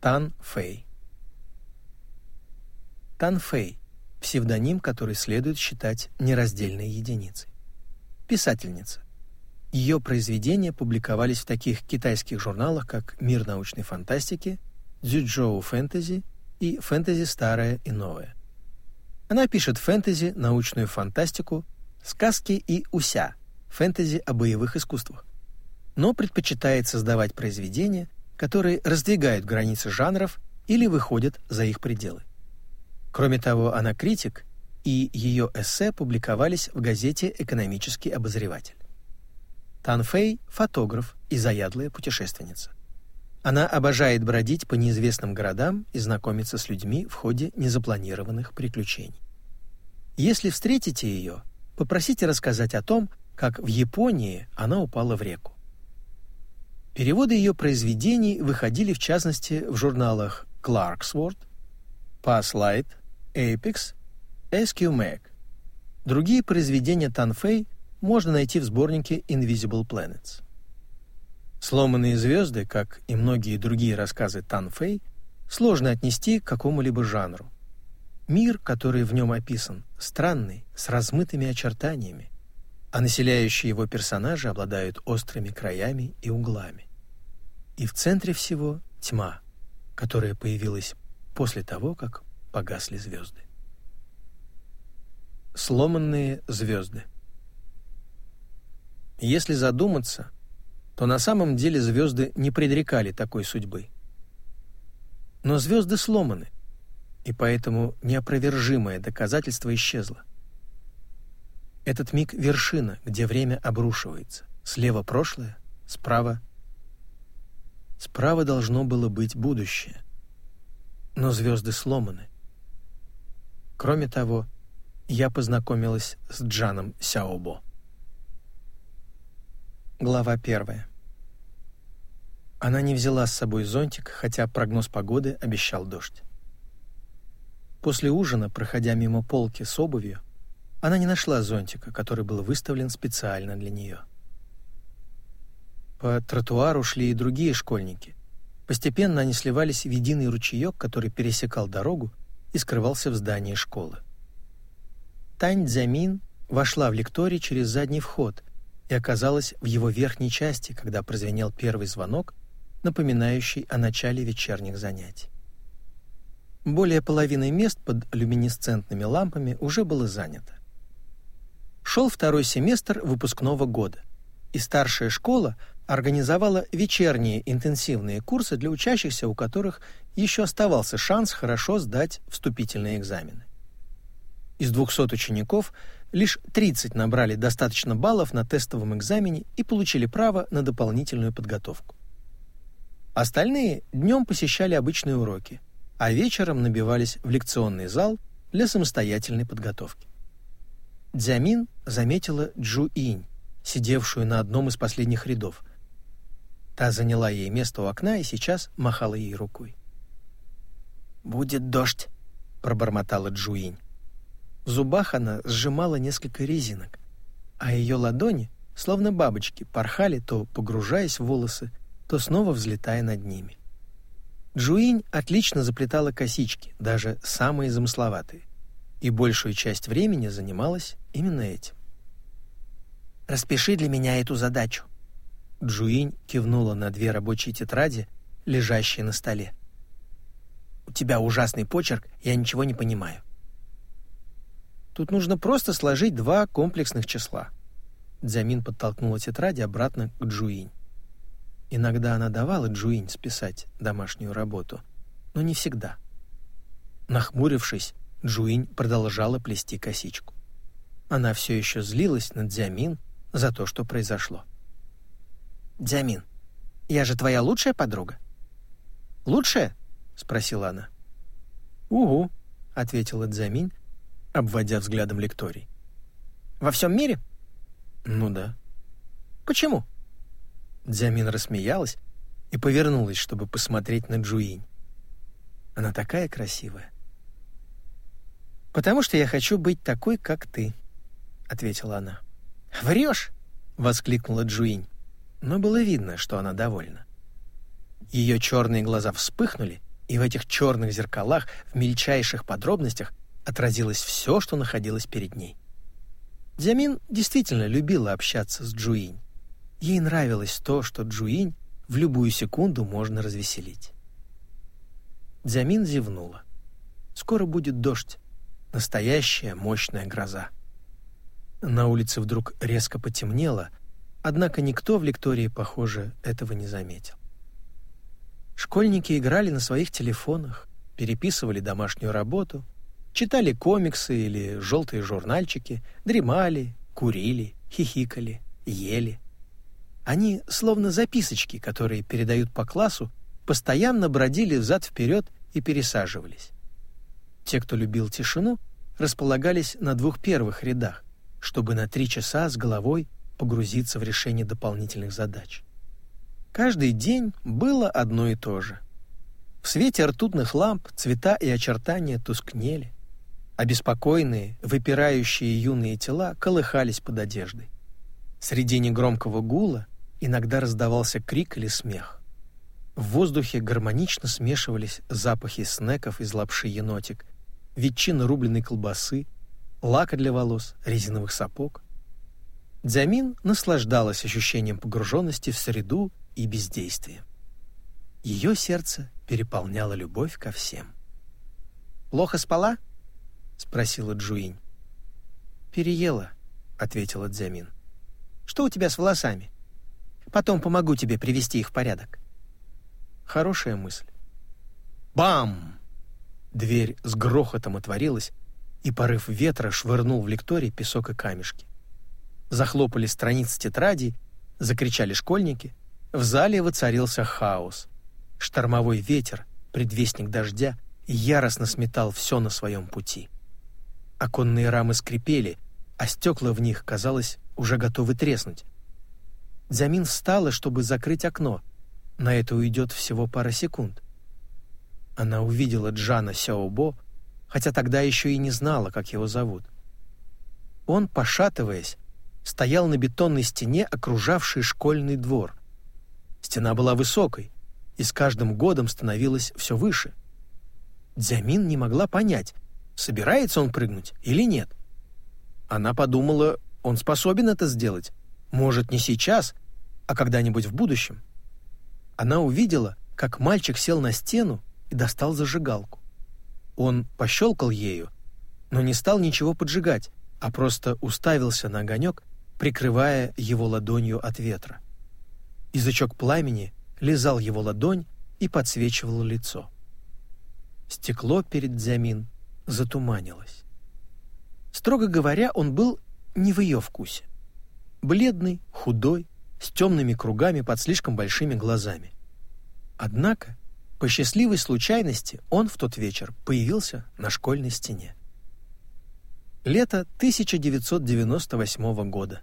Тан Фэй. Тан Фэй – псевдоним, который следует считать нераздельной единицей. Писательница. Ее произведения публиковались в таких китайских журналах, как «Мир научной фантастики», «Дзюджоу фэнтези» и «Фэнтези старое и новое». Она пишет фэнтези, научную фантастику, сказки и уся, фэнтези о боевых искусствах. Но предпочитает создавать произведения, которые раздвигают границы жанров или выходят за их пределы. Кроме того, она критик, и ее эссе публиковались в газете «Экономический обозреватель». Тан Фэй – фотограф и заядлая путешественница. Она обожает бродить по неизвестным городам и знакомиться с людьми в ходе незапланированных приключений. Если встретите ее, попросите рассказать о том, как в Японии она упала в реку. Переводы ее произведений выходили в частности в журналах Clarksworth, Passlight, Apex, SQ Mag. Другие произведения Танфэй можно найти в сборнике Invisible Planets. Сломанные звезды, как и многие другие рассказы Тан Фэй, сложно отнести к какому-либо жанру. Мир, который в нем описан, странный, с размытыми очертаниями, а населяющие его персонажи обладают острыми краями и углами. И в центре всего тьма, которая появилась после того, как погасли звезды. Сломанные звезды. Если задуматься, то на самом деле звезды не предрекали такой судьбы. Но звезды сломаны, и поэтому неопровержимое доказательство исчезло. Этот миг — вершина, где время обрушивается. Слева прошлое, справа... Справа должно было быть будущее. Но звезды сломаны. Кроме того, я познакомилась с Джаном Сяобо. Глава первая. Она не взяла с собой зонтик, хотя прогноз погоды обещал дождь. После ужина, проходя мимо полки с обувью, она не нашла зонтика, который был выставлен специально для нее. По тротуару шли и другие школьники. Постепенно они сливались в единый ручеек, который пересекал дорогу и скрывался в здании школы. Тань Цзямин вошла в лекторий через задний вход и оказалась в его верхней части, когда прозвенел первый звонок, напоминающий о начале вечерних занятий. Более половины мест под люминесцентными лампами уже было занято. Шел второй семестр выпускного года, и старшая школа организовала вечерние интенсивные курсы для учащихся, у которых еще оставался шанс хорошо сдать вступительные экзамены. Из 200 учеников лишь 30 набрали достаточно баллов на тестовом экзамене и получили право на дополнительную подготовку. Остальные днем посещали обычные уроки, а вечером набивались в лекционный зал для самостоятельной подготовки. Дзямин заметила Джу Инь, сидевшую на одном из последних рядов. Та заняла ей место у окна и сейчас махала ей рукой. «Будет дождь», — пробормотала Джуинь. В зубах она сжимала несколько резинок, а ее ладони, словно бабочки, порхали, то погружаясь в волосы, то снова взлетая над ними. Джуинь отлично заплетала косички, даже самые замысловатые, и большую часть времени занималась именно этим. «Распиши для меня эту задачу». Джуинь кивнула на две рабочие тетради, лежащие на столе. «У тебя ужасный почерк, я ничего не понимаю». Тут нужно просто сложить два комплексных числа. Дзямин подтолкнула тетради обратно к Джуинь. Иногда она давала Джуинь списать домашнюю работу, но не всегда. Нахмурившись, Джуинь продолжала плести косичку. Она все еще злилась на Дзямин за то, что произошло. «Дзямин, я же твоя лучшая подруга?» «Лучшая?» — спросила она. «Угу», — ответила Дзямин, обводя взглядом лекторий. «Во всем мире?» «Ну да». «Почему?» Дзямин рассмеялась и повернулась, чтобы посмотреть на Джуинь. Она такая красивая. «Потому что я хочу быть такой, как ты», — ответила она. «Врешь!» — воскликнула Джуинь, но было видно, что она довольна. Ее черные глаза вспыхнули, И в этих черных зеркалах в мельчайших подробностях отразилось все, что находилось перед ней. Дзямин действительно любила общаться с Джуинь. Ей нравилось то, что Джуинь в любую секунду можно развеселить. Дзямин зевнула. Скоро будет дождь. Настоящая мощная гроза. На улице вдруг резко потемнело, однако никто в лектории, похоже, этого не заметил. Школьники играли на своих телефонах, переписывали домашнюю работу, читали комиксы или желтые журнальчики, дремали, курили, хихикали, ели. Они, словно записочки, которые передают по классу, постоянно бродили взад-вперед и пересаживались. Те, кто любил тишину, располагались на двух первых рядах, чтобы на три часа с головой погрузиться в решение дополнительных задач. Каждый день было одно и то же. В свете ртутных ламп цвета и очертания тускнели. Обеспокоенные, выпирающие юные тела колыхались под одеждой. Среди негромкого гула иногда раздавался крик или смех. В воздухе гармонично смешивались запахи снеков из лапши енотик, ветчины рубленой колбасы, лака для волос, резиновых сапог. Дзямин наслаждалась ощущением погруженности в среду и бездействия. Ее сердце переполняло любовь ко всем. «Плохо спала?» — спросила Джуинь. «Переела», — ответила Дзямин. «Что у тебя с волосами? Потом помогу тебе привести их в порядок». Хорошая мысль. Бам! Дверь с грохотом отворилась, и порыв ветра швырнул в лекторий песок и камешки. Захлопали страницы тетради, закричали школьники. В зале воцарился хаос. Штормовой ветер, предвестник дождя, яростно сметал все на своем пути. Оконные рамы скрипели, а стекла в них, казалось, уже готовы треснуть. Дзямин встала, чтобы закрыть окно. На это уйдет всего пара секунд. Она увидела Джана Сяобо, хотя тогда еще и не знала, как его зовут. Он, пошатываясь, стоял на бетонной стене, окружавшей школьный двор. Стена была высокой и с каждым годом становилась все выше. Дзямин не могла понять, собирается он прыгнуть или нет. Она подумала, он способен это сделать, может, не сейчас, а когда-нибудь в будущем. Она увидела, как мальчик сел на стену и достал зажигалку. Он пощелкал ею, но не стал ничего поджигать, а просто уставился на огонек прикрывая его ладонью от ветра. Язычок пламени лизал его ладонь и подсвечивал лицо. Стекло перед Дзямин затуманилось. Строго говоря, он был не в ее вкусе. Бледный, худой, с темными кругами под слишком большими глазами. Однако, по счастливой случайности, он в тот вечер появился на школьной стене. Лето 1998 года.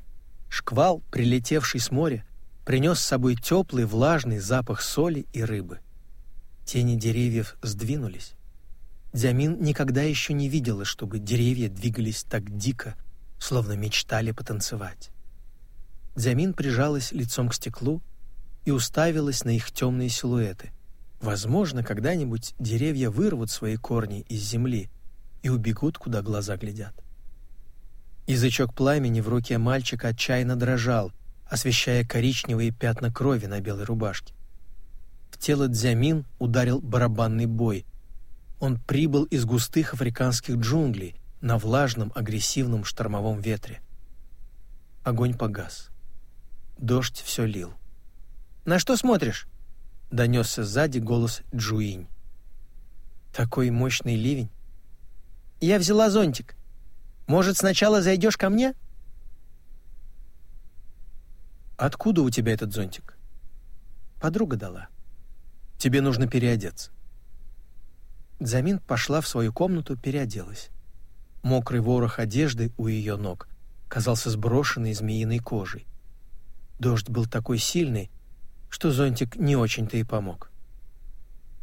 Шквал, прилетевший с моря, принес с собой теплый влажный запах соли и рыбы. Тени деревьев сдвинулись. Дзямин никогда еще не видела, чтобы деревья двигались так дико, словно мечтали потанцевать. Дзямин прижалась лицом к стеклу и уставилась на их темные силуэты. Возможно, когда-нибудь деревья вырвут свои корни из земли и убегут, куда глаза глядят. Язычок пламени в руке мальчика отчаянно дрожал, освещая коричневые пятна крови на белой рубашке. В тело Дзямин ударил барабанный бой. Он прибыл из густых африканских джунглей на влажном агрессивном штормовом ветре. Огонь погас. Дождь все лил. «На что смотришь?» — донесся сзади голос Джуинь. «Такой мощный ливень». «Я взяла зонтик», может, сначала зайдешь ко мне?» «Откуда у тебя этот зонтик?» «Подруга дала. Тебе нужно переодеться». Дзамин пошла в свою комнату, переоделась. Мокрый ворох одежды у ее ног казался сброшенной змеиной кожей. Дождь был такой сильный, что зонтик не очень-то и помог.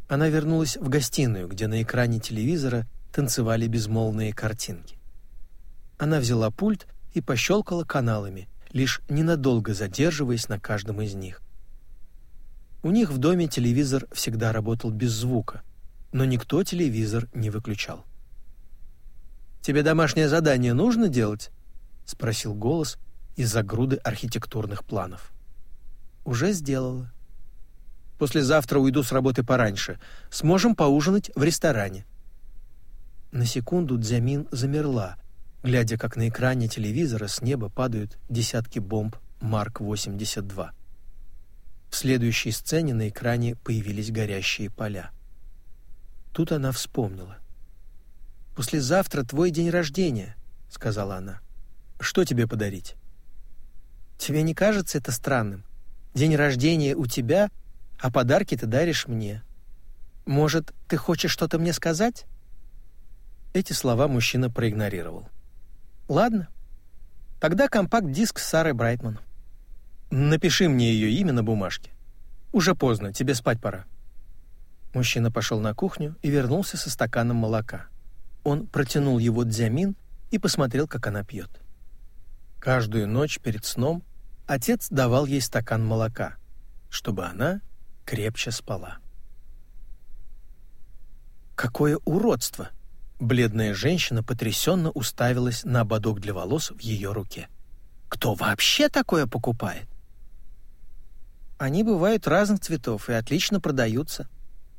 Она вернулась в гостиную, где на экране телевизора танцевали безмолвные картинки. Она взяла пульт и пощелкала каналами, лишь ненадолго задерживаясь на каждом из них. У них в доме телевизор всегда работал без звука, но никто телевизор не выключал. «Тебе домашнее задание нужно делать?» — спросил голос из-за груды архитектурных планов. «Уже сделала». «Послезавтра уйду с работы пораньше. Сможем поужинать в ресторане». На секунду Дзямин замерла, глядя, как на экране телевизора с неба падают десятки бомб Марк-82. В следующей сцене на экране появились горящие поля. Тут она вспомнила. «Послезавтра твой день рождения», — сказала она. «Что тебе подарить?» «Тебе не кажется это странным? День рождения у тебя, а подарки ты даришь мне. Может, ты хочешь что-то мне сказать?» Эти слова мужчина проигнорировал. «Ладно. Тогда компакт-диск Сары Брайтман. Напиши мне ее имя на бумажке. Уже поздно, тебе спать пора». Мужчина пошел на кухню и вернулся со стаканом молока. Он протянул его Дзямин и посмотрел, как она пьет. Каждую ночь перед сном отец давал ей стакан молока, чтобы она крепче спала. Какое уродство! Бледная женщина потрясенно уставилась на ободок для волос в ее руке. Кто вообще такое покупает? Они бывают разных цветов и отлично продаются.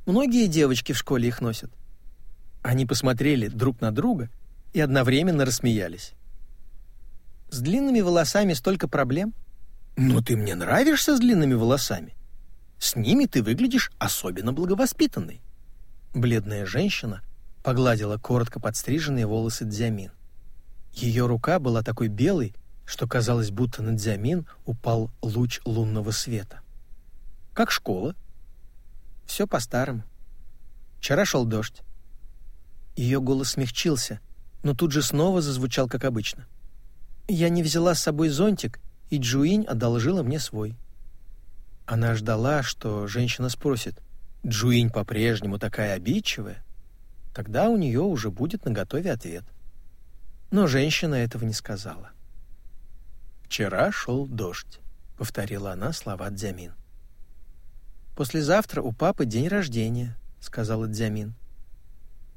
Многие девочки в школе их носят. Они посмотрели друг на друга и одновременно рассмеялись. С длинными волосами столько проблем. Но ты мне нравишься с длинными волосами. С ними ты выглядишь особенно благовоспитанной. Бледная женщина погладила коротко подстриженные волосы Дзямин. Ее рука была такой белой, что казалось, будто на Дзямин упал луч лунного света. Как школа? Все по-старому. Вчера шел дождь. Ее голос смягчился, но тут же снова зазвучал, как обычно. «Я не взяла с собой зонтик, и Джуинь одолжила мне свой». Она ждала, что женщина спросит, «Джуинь по-прежнему такая обидчивая?» Тогда у нее уже будет наготове ответ. Но женщина этого не сказала. «Вчера шел дождь», — повторила она слова Дзямин. «Послезавтра у папы день рождения», — сказала Дзямин.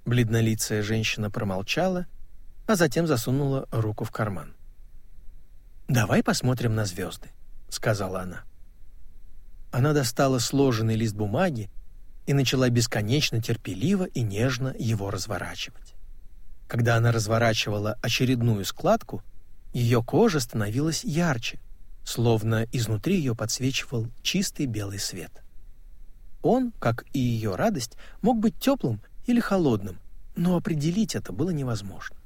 Бледнолицая женщина промолчала, а затем засунула руку в карман. «Давай посмотрим на звезды», — сказала она. Она достала сложенный лист бумаги и начала бесконечно терпеливо и нежно его разворачивать. Когда она разворачивала очередную складку, ее кожа становилась ярче, словно изнутри ее подсвечивал чистый белый свет. Он, как и ее радость, мог быть теплым или холодным, но определить это было невозможно.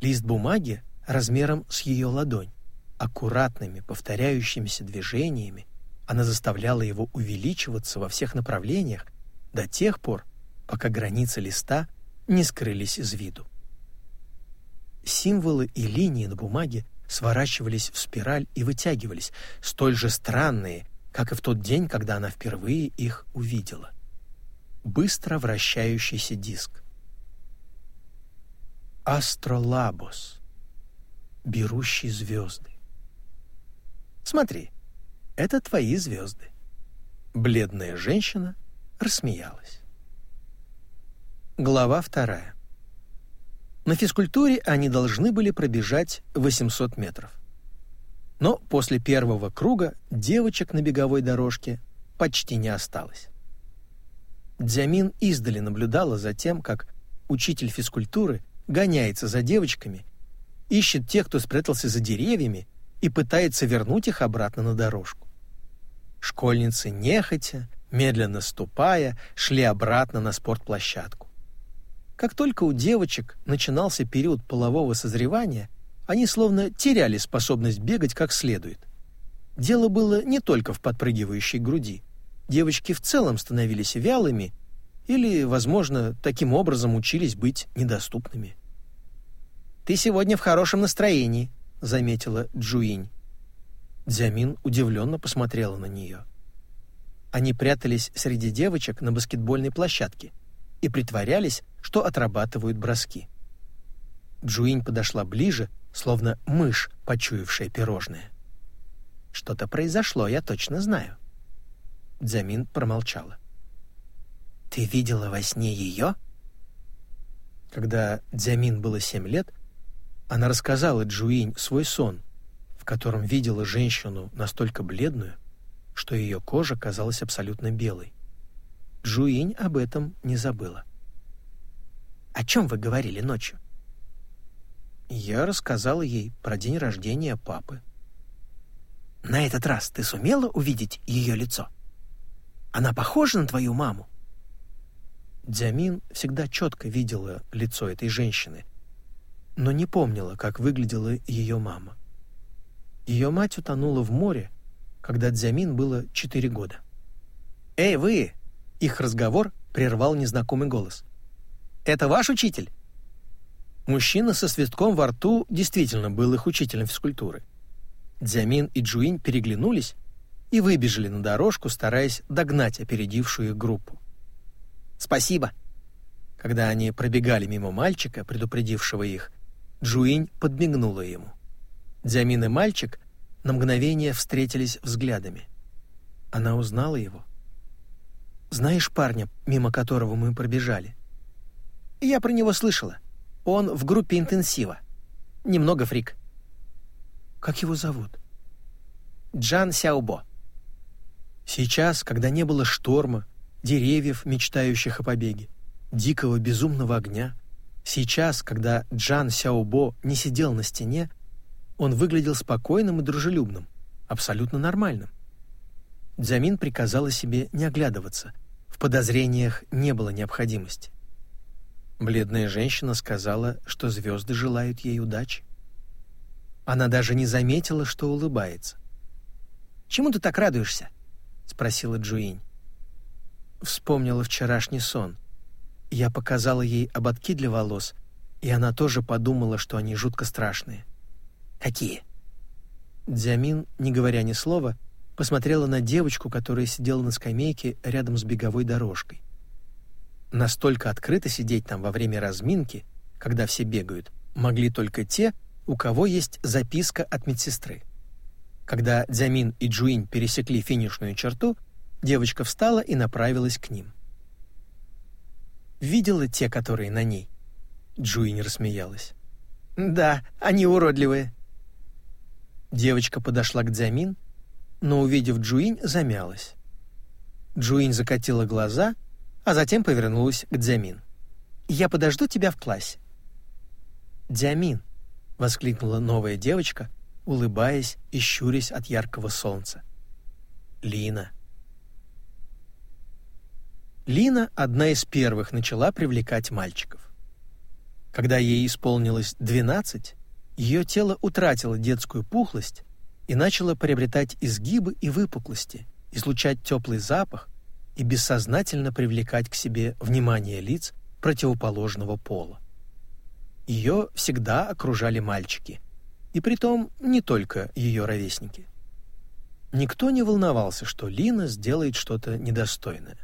Лист бумаги размером с ее ладонь, аккуратными повторяющимися движениями она заставляла его увеличиваться во всех направлениях до тех пор, пока границы листа не скрылись из виду. Символы и линии на бумаге сворачивались в спираль и вытягивались, столь же странные, как и в тот день, когда она впервые их увидела быстро вращающийся диск. Астролабос, берущий звезды. Смотри, это твои звезды. Бледная женщина рассмеялась. Глава вторая. На физкультуре они должны были пробежать 800 метров. Но после первого круга девочек на беговой дорожке почти не осталось. Дзямин издали наблюдала за тем, как учитель физкультуры гоняется за девочками, ищет тех, кто спрятался за деревьями, и пытается вернуть их обратно на дорожку. Школьницы нехотя, медленно ступая, шли обратно на спортплощадку. Как только у девочек начинался период полового созревания, они словно теряли способность бегать как следует. Дело было не только в подпрыгивающей груди девочки в целом становились вялыми или, возможно, таким образом учились быть недоступными. «Ты сегодня в хорошем настроении», — заметила Джуинь. Дзямин удивленно посмотрела на нее. Они прятались среди девочек на баскетбольной площадке и притворялись, что отрабатывают броски. Джуинь подошла ближе, словно мышь, почуявшая пирожное. «Что-то произошло, я точно знаю». Дзямин промолчала. Ты видела во сне ее?» Когда Дзямин было семь лет, она рассказала Джуинь свой сон, котором видела женщину настолько бледную, что ее кожа казалась абсолютно белой. Джуинь об этом не забыла. «О чем вы говорили ночью?» Я рассказала ей про день рождения папы. «На этот раз ты сумела увидеть ее лицо? Она похожа на твою маму?» Дзямин всегда четко видела лицо этой женщины, но не помнила, как выглядела ее мама. Ее мать утонула в море, когда Дзямин было четыре года. «Эй, вы!» — их разговор прервал незнакомый голос. «Это ваш учитель?» Мужчина со свистком во рту действительно был их учителем физкультуры. Дзямин и Джуинь переглянулись и выбежали на дорожку, стараясь догнать опередившую их группу. «Спасибо!» Когда они пробегали мимо мальчика, предупредившего их, Джуинь подмигнула ему. Дзямин и мальчик на мгновение встретились взглядами. Она узнала его. «Знаешь парня, мимо которого мы пробежали?» «Я про него слышала. Он в группе интенсива. Немного фрик». «Как его зовут?» «Джан Сяобо». Сейчас, когда не было шторма, деревьев, мечтающих о побеге, дикого безумного огня. Сейчас, когда Джан Сяобо не сидел на стене, он выглядел спокойным и дружелюбным, абсолютно нормальным. Дзямин приказала себе не оглядываться. В подозрениях не было необходимости. Бледная женщина сказала, что звезды желают ей удачи. Она даже не заметила, что улыбается. «Чему ты так радуешься?» — спросила Джуинь. Вспомнила вчерашний сон. Я показала ей ободки для волос, и она тоже подумала, что они жутко страшные. «Какие?» Дзямин, не говоря ни слова, посмотрела на девочку, которая сидела на скамейке рядом с беговой дорожкой. Настолько открыто сидеть там во время разминки, когда все бегают, могли только те, у кого есть записка от медсестры. Когда Дзямин и Джуинь пересекли финишную черту, Девочка встала и направилась к ним. «Видела те, которые на ней?» Джуин рассмеялась. «Да, они уродливые». Девочка подошла к Дзямин, но, увидев Джуинь, замялась. Джуинь закатила глаза, а затем повернулась к Дзямин. «Я подожду тебя в классе». «Дзямин!» — воскликнула новая девочка, улыбаясь и щурясь от яркого солнца. «Лина!» Лина одна из первых начала привлекать мальчиков. Когда ей исполнилось 12, ее тело утратило детскую пухлость и начало приобретать изгибы и выпуклости, излучать теплый запах и бессознательно привлекать к себе внимание лиц противоположного пола. Ее всегда окружали мальчики, и притом не только ее ровесники. Никто не волновался, что Лина сделает что-то недостойное.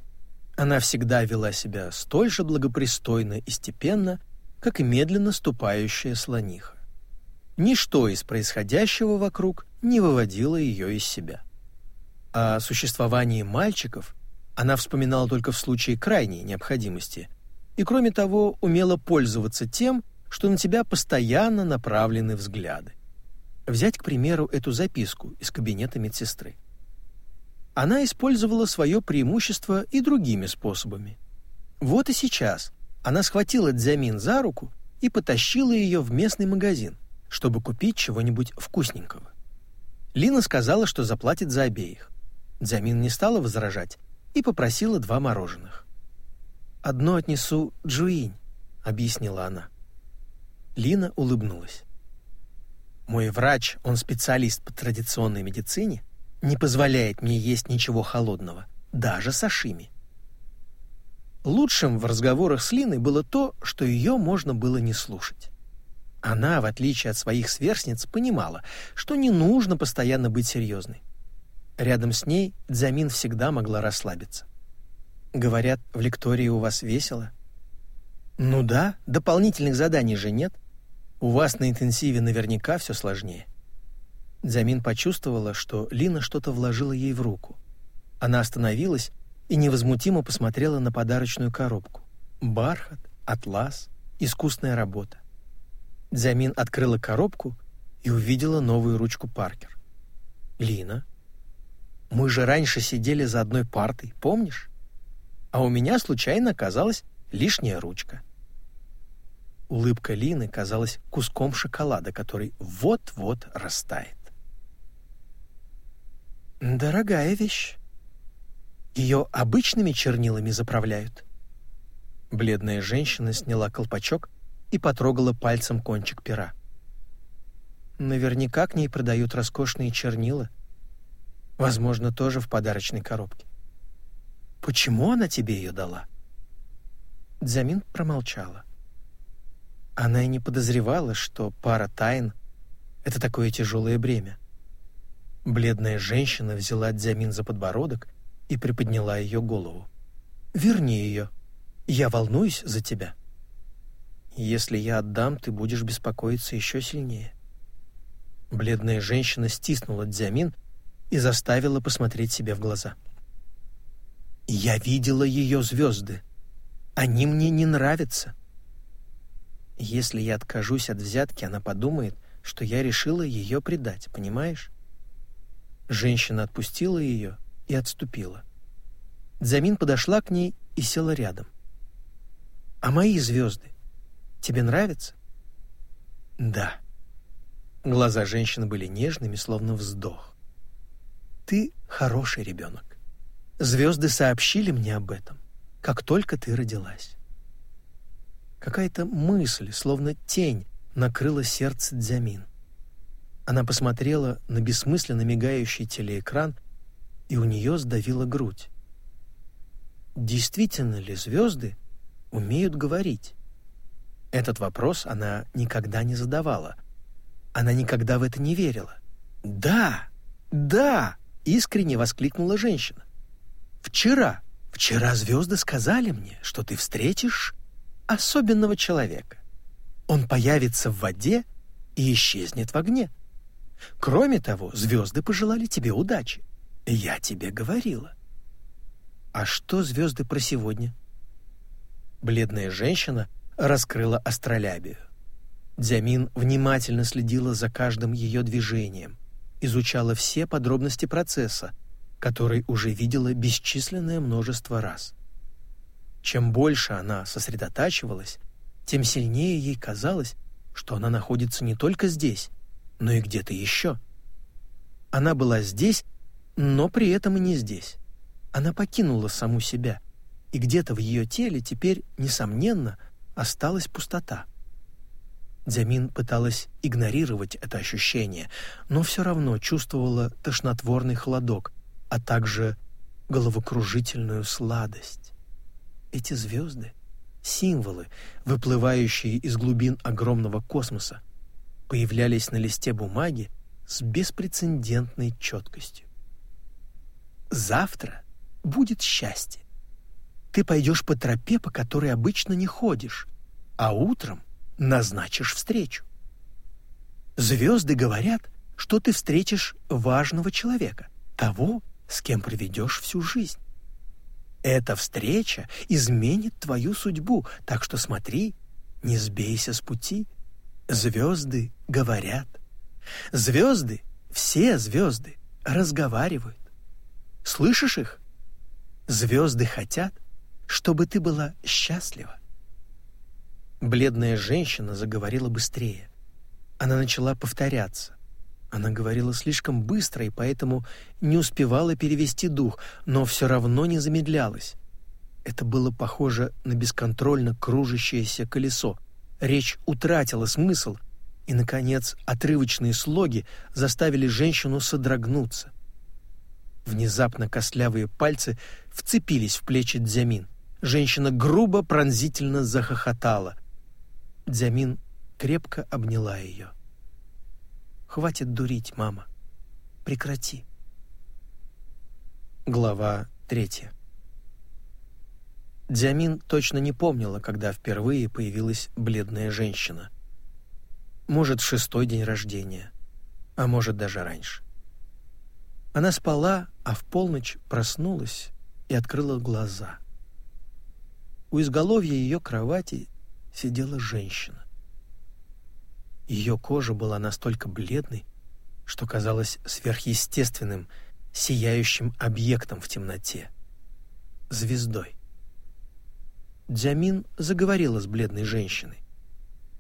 Она всегда вела себя столь же благопристойно и степенно, как и медленно ступающая слониха. Ничто из происходящего вокруг не выводило ее из себя. О существовании мальчиков она вспоминала только в случае крайней необходимости и, кроме того, умела пользоваться тем, что на тебя постоянно направлены взгляды. Взять, к примеру, эту записку из кабинета медсестры она использовала свое преимущество и другими способами. Вот и сейчас она схватила Дзямин за руку и потащила ее в местный магазин, чтобы купить чего-нибудь вкусненького. Лина сказала, что заплатит за обеих. Дзямин не стала возражать и попросила два мороженых. «Одно отнесу Джуинь», — объяснила она. Лина улыбнулась. «Мой врач, он специалист по традиционной медицине, не позволяет мне есть ничего холодного, даже сашими. Лучшим в разговорах с Линой было то, что ее можно было не слушать. Она, в отличие от своих сверстниц, понимала, что не нужно постоянно быть серьезной. Рядом с ней Дзамин всегда могла расслабиться. Говорят, в лектории у вас весело. Ну да, дополнительных заданий же нет. У вас на интенсиве наверняка все сложнее. Дзамин почувствовала, что Лина что-то вложила ей в руку. Она остановилась и невозмутимо посмотрела на подарочную коробку. Бархат, атлас, искусная работа. Дзямин открыла коробку и увидела новую ручку Паркер. «Лина, мы же раньше сидели за одной партой, помнишь? А у меня случайно оказалась лишняя ручка». Улыбка Лины казалась куском шоколада, который вот-вот растает. «Дорогая вещь. Ее обычными чернилами заправляют». Бледная женщина сняла колпачок и потрогала пальцем кончик пера. Наверняка к ней продают роскошные чернила. Возможно, тоже в подарочной коробке. Почему она тебе ее дала? Дзамин промолчала. Она и не подозревала, что пара тайн — это такое тяжелое бремя. Бледная женщина взяла Дзямин за подбородок и приподняла ее голову. «Верни ее. Я волнуюсь за тебя». Если я отдам, ты будешь беспокоиться еще сильнее. Бледная женщина стиснула Дзямин и заставила посмотреть себе в глаза. Я видела ее звезды. Они мне не нравятся. Если я откажусь от взятки, она подумает, что я решила ее предать, понимаешь? Женщина отпустила ее и отступила. Дзамин подошла к ней и села рядом. «А мои звезды? Тебе нравится?» «Да». Глаза женщины были нежными, словно вздох. «Ты хороший ребенок. Звезды сообщили мне об этом, как только ты родилась». Какая-то мысль, словно тень, накрыла сердце Дзямин. Она посмотрела на бессмысленно мигающий телеэкран, и у нее сдавила грудь. Действительно ли звезды умеют говорить? Этот вопрос она никогда не задавала. Она никогда в это не верила. «Да! Да!» — искренне воскликнула женщина. «Вчера, вчера звезды сказали мне, что ты встретишь особенного человека. Он появится в воде и исчезнет в огне. Кроме того, звезды пожелали тебе удачи. Я тебе говорила. А что звезды про сегодня? Бледная женщина раскрыла астролябию. Дзямин внимательно следила за каждым ее движением, изучала все подробности процесса, который уже видела бесчисленное множество раз. Чем больше она сосредотачивалась, тем сильнее ей казалось, что она находится не только здесь, но и где-то еще. Она была здесь, но при этом и не здесь. Она покинула саму себя, и где-то в ее теле теперь, несомненно, осталась пустота. Дзямин пыталась игнорировать это ощущение, но все равно чувствовала тошнотворный холодок, а также головокружительную сладость. Эти звезды — символы, выплывающие из глубин огромного космоса, появлялись на листе бумаги с беспрецедентной четкостью. Завтра будет счастье ты пойдешь по тропе, по которой обычно не ходишь, а утром назначишь встречу. Звезды говорят, что ты встретишь важного человека, того, с кем проведешь всю жизнь. Эта встреча изменит твою судьбу, так что смотри, не сбейся с пути. Звезды говорят. Звезды, все звезды, разговаривают. Слышишь их? Звезды хотят, чтобы ты была счастлива. Бледная женщина заговорила быстрее. Она начала повторяться. Она говорила слишком быстро и поэтому не успевала перевести дух, но все равно не замедлялась. Это было похоже на бесконтрольно кружащееся колесо. Речь утратила смысл, и, наконец, отрывочные слоги заставили женщину содрогнуться. Внезапно костлявые пальцы вцепились в плечи Дзямин. Женщина грубо, пронзительно захохотала. Дзямин крепко обняла ее. «Хватит дурить, мама. Прекрати». Глава третья. Дзямин точно не помнила, когда впервые появилась бледная женщина. Может, шестой день рождения, а может, даже раньше. Она спала, а в полночь проснулась и открыла глаза. У изголовья ее кровати сидела женщина. Ее кожа была настолько бледной, что казалась сверхъестественным, сияющим объектом в темноте. Звездой. Дзямин заговорила с бледной женщиной.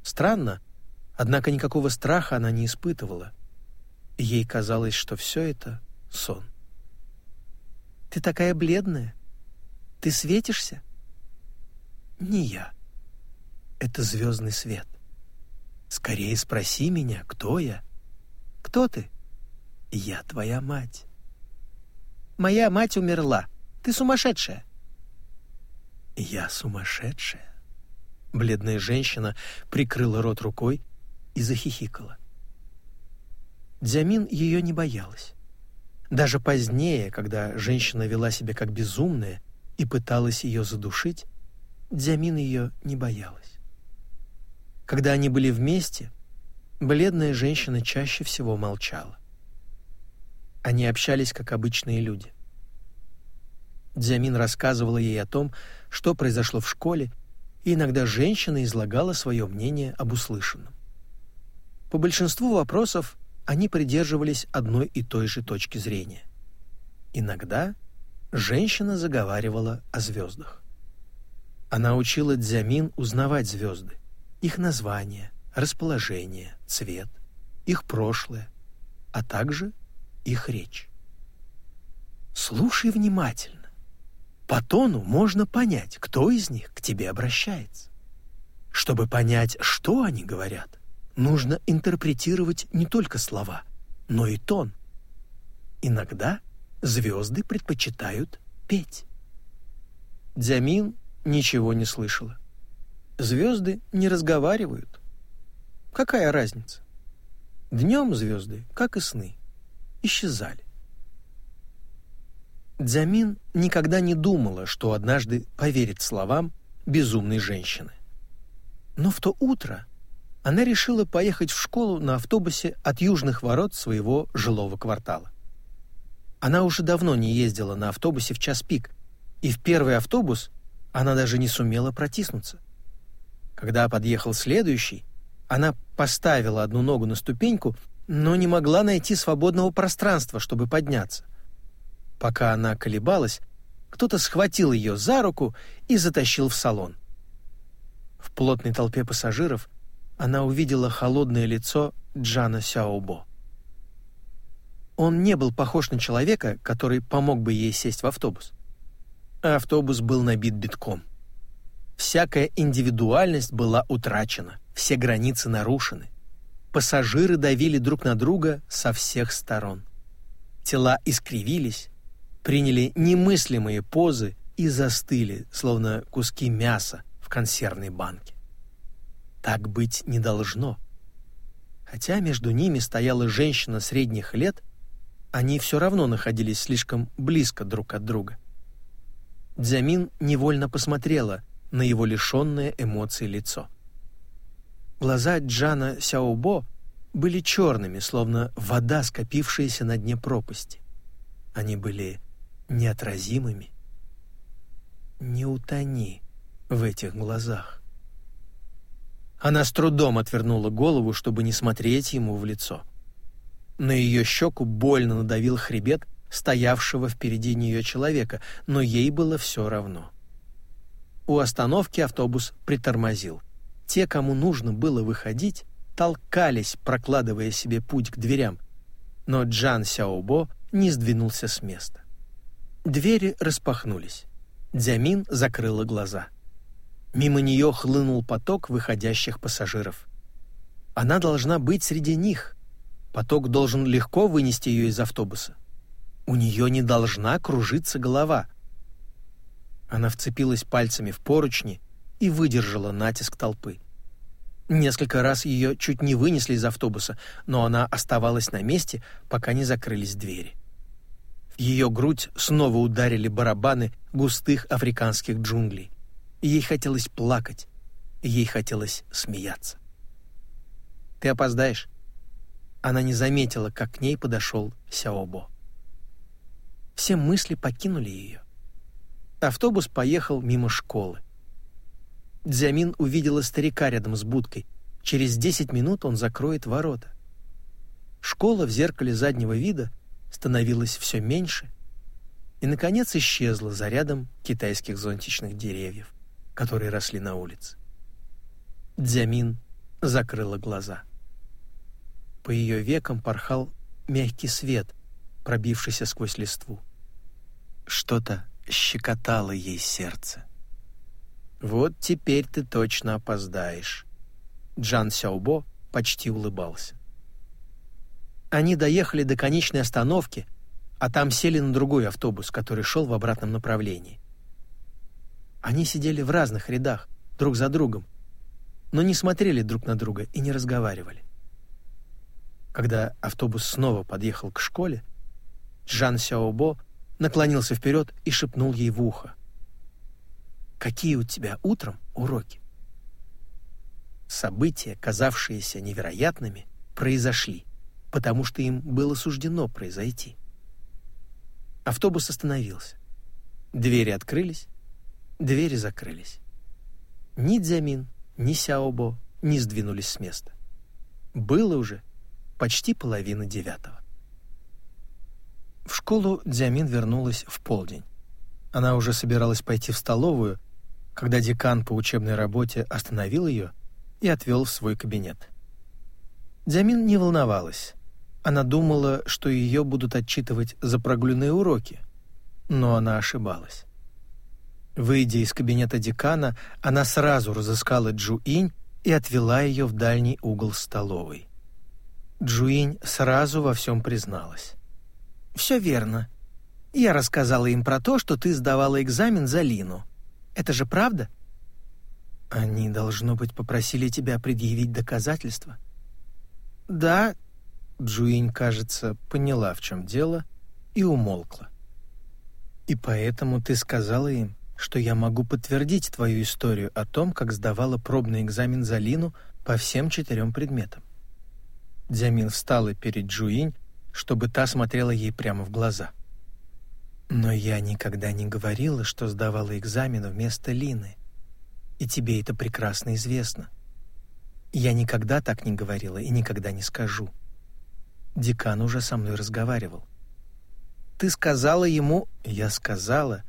Странно, однако никакого страха она не испытывала. Ей казалось, что все это — сон. «Ты такая бледная. Ты светишься?» «Не я. Это звездный свет. Скорее спроси меня, кто я?» «Кто ты?» «Я твоя мать». «Моя мать умерла. Ты сумасшедшая». «Я сумасшедшая?» Бледная женщина прикрыла рот рукой и захихикала. Дзямин ее не боялась. Даже позднее, когда женщина вела себя как безумная и пыталась ее задушить, Дзямин ее не боялась. Когда они были вместе, бледная женщина чаще всего молчала. Они общались как обычные люди. Дзямин рассказывала ей о том, что произошло в школе, и иногда женщина излагала свое мнение об услышанном. По большинству вопросов они придерживались одной и той же точки зрения. Иногда женщина заговаривала о звездах. Она учила Дзямин узнавать звезды, их название, расположение, цвет, их прошлое, а также их речь. Слушай внимательно. По тону можно понять, кто из них к тебе обращается. Чтобы понять, что они говорят, нужно интерпретировать не только слова, но и тон. Иногда звезды предпочитают петь. Дзямин ничего не слышала. Звезды не разговаривают. Какая разница? Днем звезды, как и сны, исчезали. Дзямин никогда не думала, что однажды поверит словам безумной женщины. Но в то утро она решила поехать в школу на автобусе от южных ворот своего жилого квартала. Она уже давно не ездила на автобусе в час пик, и в первый автобус она даже не сумела протиснуться. Когда подъехал следующий, она поставила одну ногу на ступеньку, но не могла найти свободного пространства, чтобы подняться. Пока она колебалась, кто-то схватил ее за руку и затащил в салон. В плотной толпе пассажиров она увидела холодное лицо Джана Сяобо. Он не был похож на человека, который помог бы ей сесть в автобус. А автобус был набит битком. Всякая индивидуальность была утрачена, все границы нарушены. Пассажиры давили друг на друга со всех сторон. Тела искривились, приняли немыслимые позы и застыли, словно куски мяса в консервной банке. Так быть не должно. Хотя между ними стояла женщина средних лет, они все равно находились слишком близко друг от друга. Дзямин невольно посмотрела на его лишенное эмоций лицо. Глаза Джана Сяобо были черными, словно вода, скопившаяся на дне пропасти. Они были неотразимыми. Не утони в этих глазах. Она с трудом отвернула голову, чтобы не смотреть ему в лицо. На ее щеку больно надавил хребет стоявшего впереди нее человека, но ей было все равно. У остановки автобус притормозил. Те, кому нужно было выходить, толкались, прокладывая себе путь к дверям, но Джан Сяобо не сдвинулся с места. Двери распахнулись. Дзямин закрыла глаза. Мимо нее хлынул поток выходящих пассажиров. Она должна быть среди них. Поток должен легко вынести ее из автобуса. У нее не должна кружиться голова. Она вцепилась пальцами в поручни и выдержала натиск толпы. Несколько раз ее чуть не вынесли из автобуса, но она оставалась на месте, пока не закрылись двери. В ее грудь снова ударили барабаны густых африканских джунглей. Ей хотелось плакать, ей хотелось смеяться. «Ты опоздаешь?» Она не заметила, как к ней подошел Сяобо. Все мысли покинули ее. автобус поехал мимо школы. Дзямин увидела старика рядом с будкой. Через 10 минут он закроет ворота. Школа в зеркале заднего вида становилась все меньше и, наконец, исчезла за рядом китайских зонтичных деревьев, которые росли на улице. Дзямин закрыла глаза. По ее векам порхал мягкий свет, пробившийся сквозь листву. Что-то щекотало ей сердце. «Вот теперь ты точно опоздаешь». Джан Сяобо почти улыбался. Они доехали до конечной остановки, а там сели на другой автобус, который шел в обратном направлении. Они сидели в разных рядах, друг за другом, но не смотрели друг на друга и не разговаривали. Когда автобус снова подъехал к школе, Джан Сяобо наклонился вперед и шепнул ей в ухо. «Какие у тебя утром уроки?» События, казавшиеся невероятными, произошли, потому что им было суждено произойти. Автобус остановился. Двери открылись, двери закрылись. Ни Дзямин, ни Сяобо не сдвинулись с места. Было уже почти половина девятого. В школу Дзямин вернулась в полдень. Она уже собиралась пойти в столовую, когда декан по учебной работе остановил ее и отвел в свой кабинет. Дзямин не волновалась. Она думала, что ее будут отчитывать за прогуленные уроки, но она ошибалась. Выйдя из кабинета декана, она сразу разыскала Джуинь и отвела ее в дальний угол столовой. Джуинь сразу во всем призналась. «Все верно. Я рассказала им про то, что ты сдавала экзамен за Лину. Это же правда?» «Они, должно быть, попросили тебя предъявить доказательства?» «Да». Джуинь, кажется, поняла, в чем дело, и умолкла. «И поэтому ты сказала им, что я могу подтвердить твою историю о том, как сдавала пробный экзамен за Лину по всем четырем предметам?» Дзямин встала перед Джуинь, чтобы та смотрела ей прямо в глаза. «Но я никогда не говорила, что сдавала экзамен вместо Лины. И тебе это прекрасно известно. Я никогда так не говорила и никогда не скажу. Декан уже со мной разговаривал. Ты сказала ему, я сказала,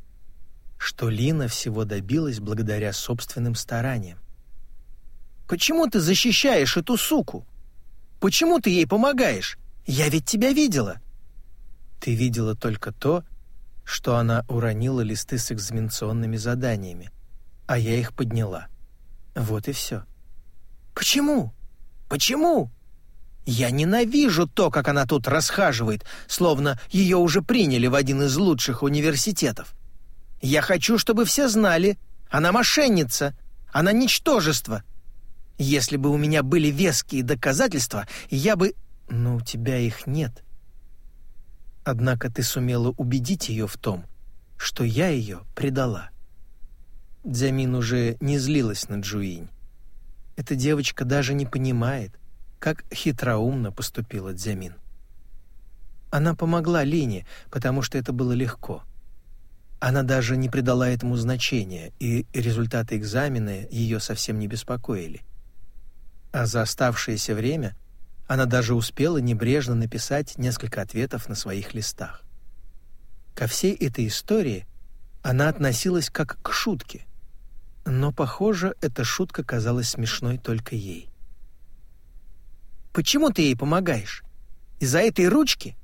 что Лина всего добилась благодаря собственным стараниям. Почему ты защищаешь эту суку? Почему ты ей помогаешь? Я ведь тебя видела. Ты видела только то, что она уронила листы с экзаменационными заданиями, а я их подняла. Вот и все. Почему? Почему? Я ненавижу то, как она тут расхаживает, словно ее уже приняли в один из лучших университетов. Я хочу, чтобы все знали, она мошенница, она ничтожество. Если бы у меня были веские доказательства, я бы... Но у тебя их нет. Однако ты сумела убедить ее в том, что я ее предала. Дзямин уже не злилась на Джуинь. Эта девочка даже не понимает, как хитроумно поступила Дзямин. Она помогла Лине, потому что это было легко. Она даже не придала этому значения, и результаты экзамена ее совсем не беспокоили. А за оставшееся время она даже успела небрежно написать несколько ответов на своих листах. Ко всей этой истории она относилась как к шутке, но, похоже, эта шутка казалась смешной только ей. «Почему ты ей помогаешь? Из-за этой ручки?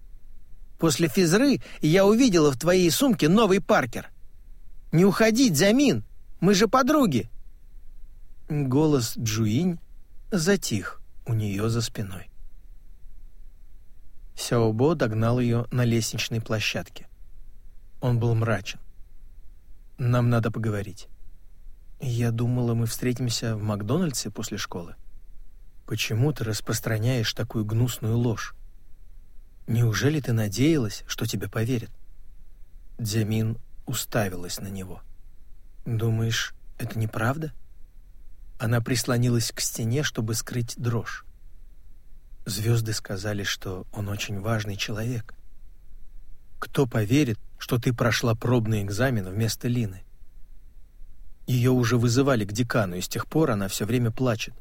После физры я увидела в твоей сумке новый Паркер. Не уходи, Дзямин, мы же подруги!» Голос Джуинь затих у нее за спиной. Сяобо догнал ее на лестничной площадке. Он был мрачен. «Нам надо поговорить». «Я думала, мы встретимся в Макдональдсе после школы». «Почему ты распространяешь такую гнусную ложь? Неужели ты надеялась, что тебе поверят?» Дзямин уставилась на него. «Думаешь, это неправда?» Она прислонилась к стене, чтобы скрыть дрожь. Звезды сказали, что он очень важный человек. Кто поверит, что ты прошла пробный экзамен вместо Лины. Ее уже вызывали к декану, и с тех пор она все время плачет.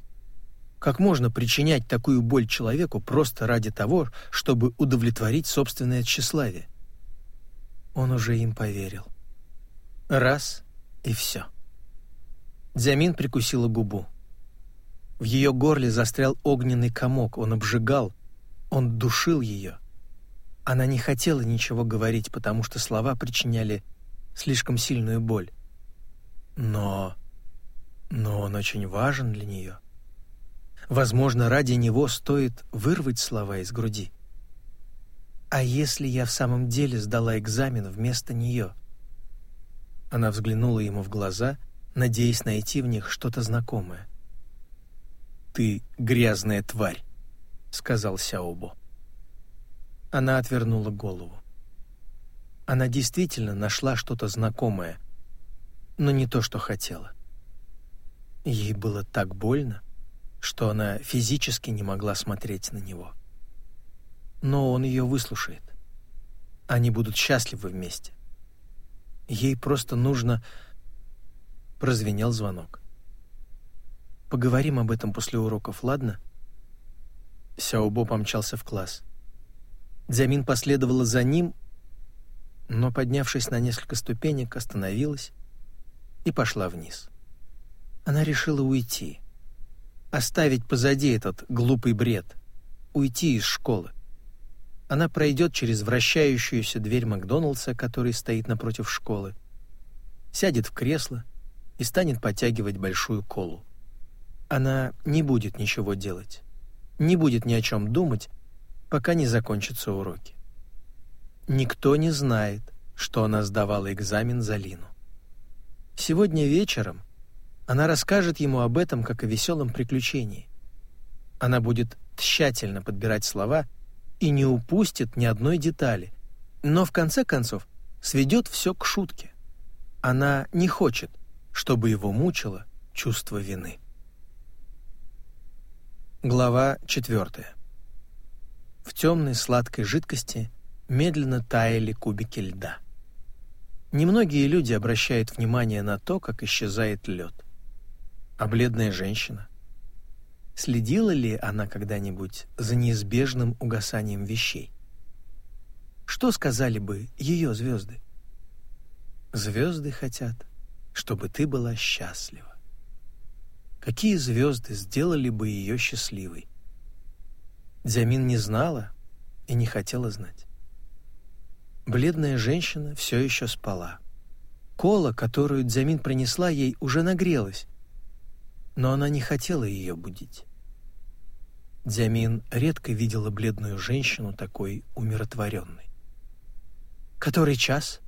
Как можно причинять такую боль человеку просто ради того, чтобы удовлетворить собственное тщеславие? Он уже им поверил. Раз — и все. Дзямин прикусила губу. В ее горле застрял огненный комок, он обжигал, он душил ее. Она не хотела ничего говорить, потому что слова причиняли слишком сильную боль. Но... но он очень важен для нее. Возможно, ради него стоит вырвать слова из груди. А если я в самом деле сдала экзамен вместо нее? Она взглянула ему в глаза, надеясь найти в них что-то знакомое ты грязная тварь», — сказал Сяобо. Она отвернула голову. Она действительно нашла что-то знакомое, но не то, что хотела. Ей было так больно, что она физически не могла смотреть на него. Но он ее выслушает. Они будут счастливы вместе. Ей просто нужно... Прозвенел звонок. Поговорим об этом после уроков, ладно?» Сяобо помчался в класс. Дзямин последовала за ним, но, поднявшись на несколько ступенек, остановилась и пошла вниз. Она решила уйти, оставить позади этот глупый бред, уйти из школы. Она пройдет через вращающуюся дверь Макдоналдса, который стоит напротив школы, сядет в кресло и станет подтягивать большую колу она не будет ничего делать, не будет ни о чем думать, пока не закончатся уроки. Никто не знает, что она сдавала экзамен за Лину. Сегодня вечером она расскажет ему об этом как о веселом приключении. Она будет тщательно подбирать слова и не упустит ни одной детали, но в конце концов сведет все к шутке. Она не хочет, чтобы его мучило чувство вины. Глава 4. В темной сладкой жидкости медленно таяли кубики льда. Немногие люди обращают внимание на то, как исчезает лед. А бледная женщина? Следила ли она когда-нибудь за неизбежным угасанием вещей? Что сказали бы ее звезды? Звезды хотят, чтобы ты была счастлива. Какие звезды сделали бы ее счастливой? Дзямин не знала и не хотела знать. Бледная женщина все еще спала. Кола, которую Дзямин принесла ей, уже нагрелась, но она не хотела ее будить. Дзямин редко видела бледную женщину такой умиротворенной. «Который час?»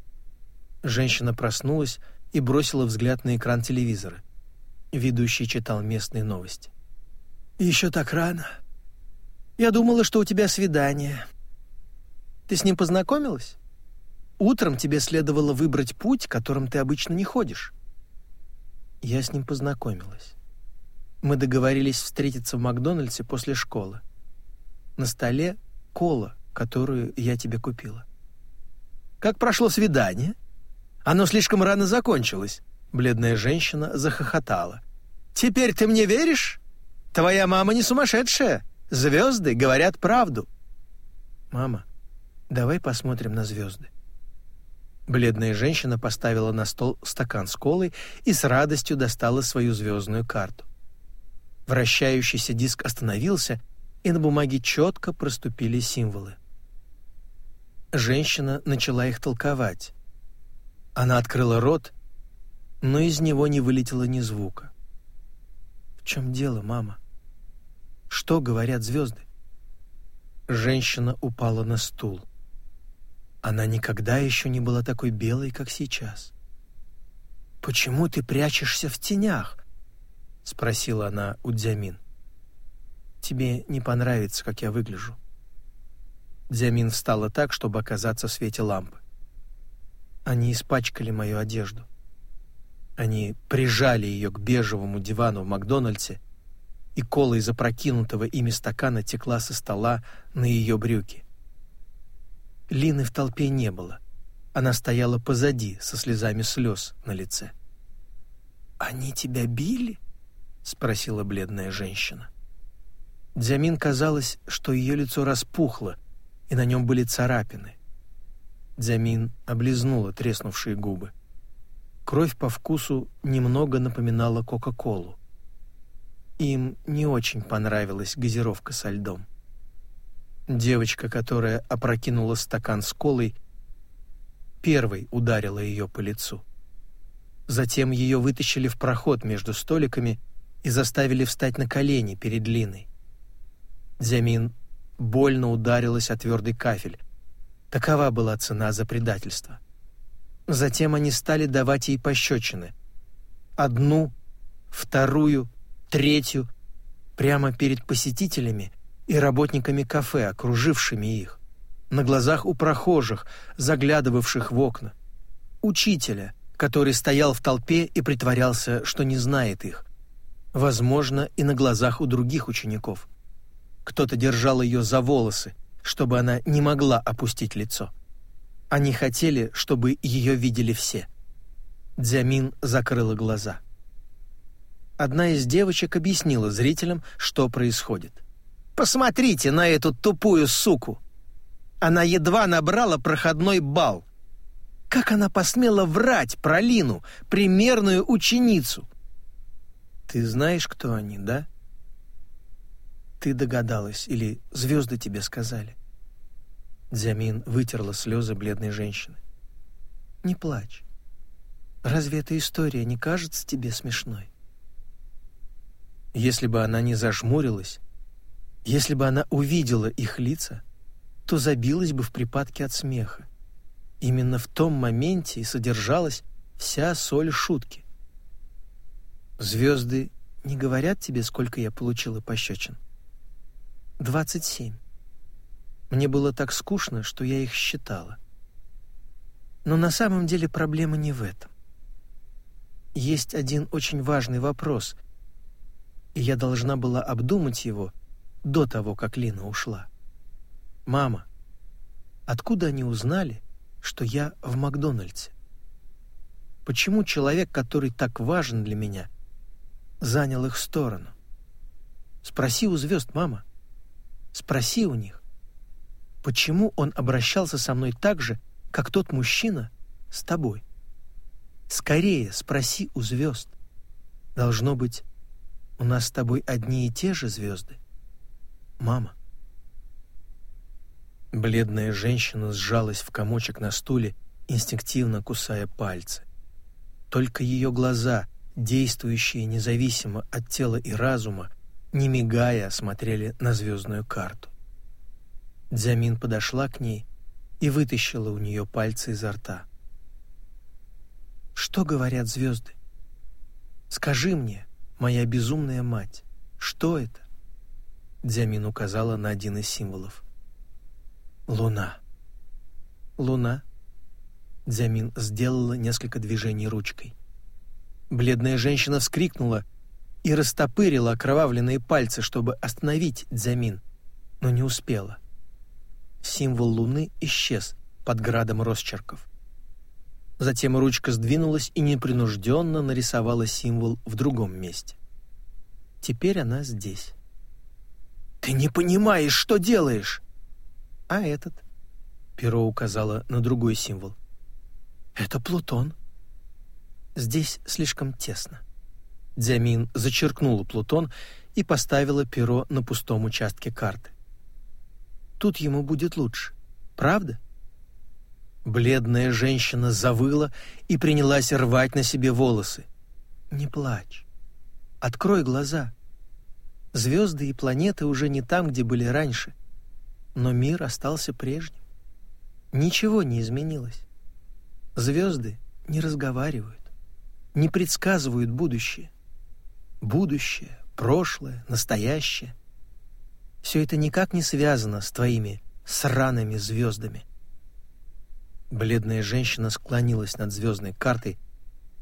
Женщина проснулась и бросила взгляд на экран телевизора — Ведущий читал местные новости. «Еще так рано. Я думала, что у тебя свидание. Ты с ним познакомилась? Утром тебе следовало выбрать путь, которым ты обычно не ходишь». Я с ним познакомилась. Мы договорились встретиться в Макдональдсе после школы. На столе кола, которую я тебе купила. «Как прошло свидание?» «Оно слишком рано закончилось», Бледная женщина захохотала. «Теперь ты мне веришь? Твоя мама не сумасшедшая. Звезды говорят правду». «Мама, давай посмотрим на звезды». Бледная женщина поставила на стол стакан с колой и с радостью достала свою звездную карту. Вращающийся диск остановился, и на бумаге четко проступили символы. Женщина начала их толковать. Она открыла рот но из него не вылетело ни звука. «В чем дело, мама? Что говорят звезды?» Женщина упала на стул. Она никогда еще не была такой белой, как сейчас. «Почему ты прячешься в тенях?» — спросила она у Дзямин. «Тебе не понравится, как я выгляжу». Дзямин встала так, чтобы оказаться в свете лампы. Они испачкали мою одежду. Они прижали ее к бежевому дивану в Макдональдсе, и кола из опрокинутого ими стакана текла со стола на ее брюки. Лины в толпе не было. Она стояла позади, со слезами слез на лице. «Они тебя били?» — спросила бледная женщина. Дзямин казалось, что ее лицо распухло, и на нем были царапины. Дзямин облизнула треснувшие губы. Кровь по вкусу немного напоминала Кока-Колу. Им не очень понравилась газировка со льдом. Девочка, которая опрокинула стакан с колой, первой ударила ее по лицу. Затем ее вытащили в проход между столиками и заставили встать на колени перед Линой. Дзямин больно ударилась о твердый кафель. Такова была цена за предательство. Затем они стали давать ей пощечины. Одну, вторую, третью, прямо перед посетителями и работниками кафе, окружившими их, на глазах у прохожих, заглядывавших в окна, учителя, который стоял в толпе и притворялся, что не знает их, возможно, и на глазах у других учеников. Кто-то держал ее за волосы, чтобы она не могла опустить лицо. Они хотели, чтобы ее видели все. Дзямин закрыла глаза. Одна из девочек объяснила зрителям, что происходит. «Посмотрите на эту тупую суку! Она едва набрала проходной бал. Как она посмела врать про Лину, примерную ученицу?» «Ты знаешь, кто они, да?» «Ты догадалась или звезды тебе сказали?» Дзямин вытерла слезы бледной женщины. «Не плачь. Разве эта история не кажется тебе смешной?» Если бы она не зажмурилась, если бы она увидела их лица, то забилась бы в припадке от смеха. Именно в том моменте и содержалась вся соль шутки. «Звезды не говорят тебе, сколько я получила пощечин?» «Двадцать семь. Мне было так скучно, что я их считала. Но на самом деле проблема не в этом. Есть один очень важный вопрос, и я должна была обдумать его до того, как Лина ушла. «Мама, откуда они узнали, что я в Макдональдсе? Почему человек, который так важен для меня, занял их сторону? Спроси у звезд, мама. Спроси у них почему он обращался со мной так же, как тот мужчина с тобой. Скорее спроси у звезд. Должно быть, у нас с тобой одни и те же звезды. Мама. Бледная женщина сжалась в комочек на стуле, инстинктивно кусая пальцы. Только ее глаза, действующие независимо от тела и разума, не мигая, смотрели на звездную карту. Дзямин подошла к ней и вытащила у нее пальцы изо рта. «Что говорят звезды? Скажи мне, моя безумная мать, что это?» Дзямин указала на один из символов. «Луна». «Луна?» Дзямин сделала несколько движений ручкой. Бледная женщина вскрикнула и растопырила окровавленные пальцы, чтобы остановить Дзямин, но не успела символ Луны исчез под градом росчерков. Затем ручка сдвинулась и непринужденно нарисовала символ в другом месте. Теперь она здесь. «Ты не понимаешь, что делаешь!» «А этот?» Перо указала на другой символ. «Это Плутон». «Здесь слишком тесно». Дзямин зачеркнула Плутон и поставила перо на пустом участке карты. Тут ему будет лучше. Правда? Бледная женщина завыла и принялась рвать на себе волосы. Не плачь. Открой глаза. Звезды и планеты уже не там, где были раньше. Но мир остался прежним. Ничего не изменилось. Звезды не разговаривают, не предсказывают будущее. Будущее, прошлое, настоящее все это никак не связано с твоими сраными звездами. Бледная женщина склонилась над звездной картой,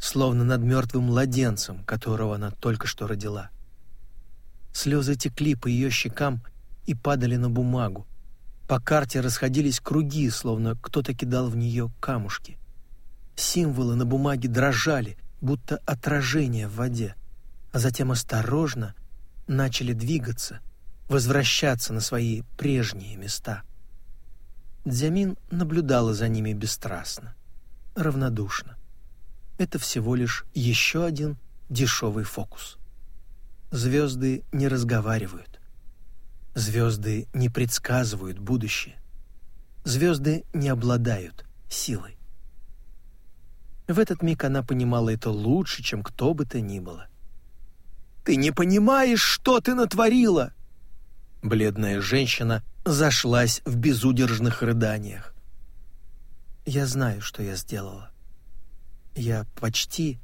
словно над мертвым младенцем, которого она только что родила. Слезы текли по ее щекам и падали на бумагу, По карте расходились круги, словно кто-то кидал в нее камушки. Символы на бумаге дрожали, будто отражение в воде, а затем осторожно начали двигаться, возвращаться на свои прежние места. Дзямин наблюдала за ними бесстрастно, равнодушно. Это всего лишь еще один дешевый фокус. Звезды не разговаривают. Звезды не предсказывают будущее. Звезды не обладают силой. В этот миг она понимала это лучше, чем кто бы то ни было. «Ты не понимаешь, что ты натворила!» Бледная женщина зашлась в безудержных рыданиях. «Я знаю, что я сделала. Я почти,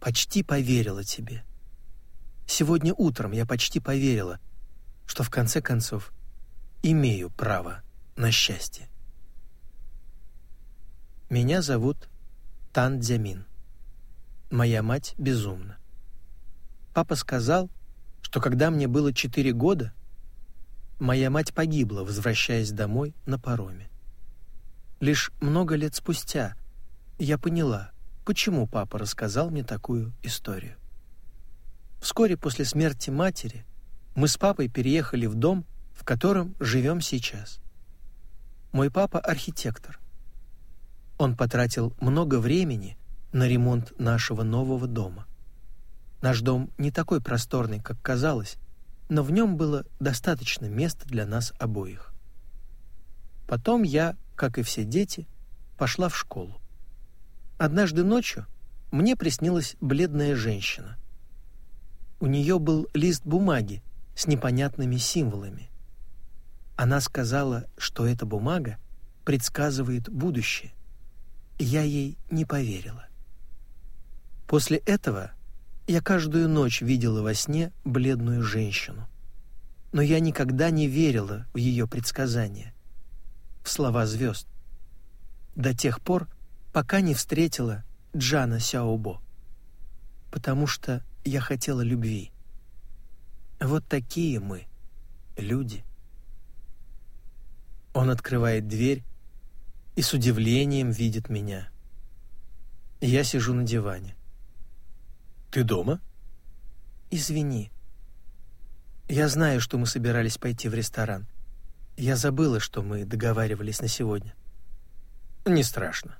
почти поверила тебе. Сегодня утром я почти поверила, что в конце концов имею право на счастье. Меня зовут Тан Дзямин. Моя мать безумна. Папа сказал, что когда мне было четыре года, моя мать погибла, возвращаясь домой на пароме. Лишь много лет спустя я поняла, почему папа рассказал мне такую историю. Вскоре после смерти матери мы с папой переехали в дом, в котором живем сейчас. Мой папа архитектор. Он потратил много времени на ремонт нашего нового дома. Наш дом не такой просторный, как казалось, но в нем было достаточно места для нас обоих. Потом я, как и все дети, пошла в школу. Однажды ночью мне приснилась бледная женщина. У нее был лист бумаги с непонятными символами. Она сказала, что эта бумага предсказывает будущее я ей не поверила. После этого я каждую ночь видела во сне бледную женщину. Но я никогда не верила в ее предсказания, в слова звезд, до тех пор, пока не встретила Джана Сяобо, потому что я хотела любви. Вот такие мы, люди. Он открывает дверь и с удивлением видит меня. Я сижу на диване. «Ты дома?» «Извини. Я знаю, что мы собирались пойти в ресторан. Я забыла, что мы договаривались на сегодня». «Не страшно».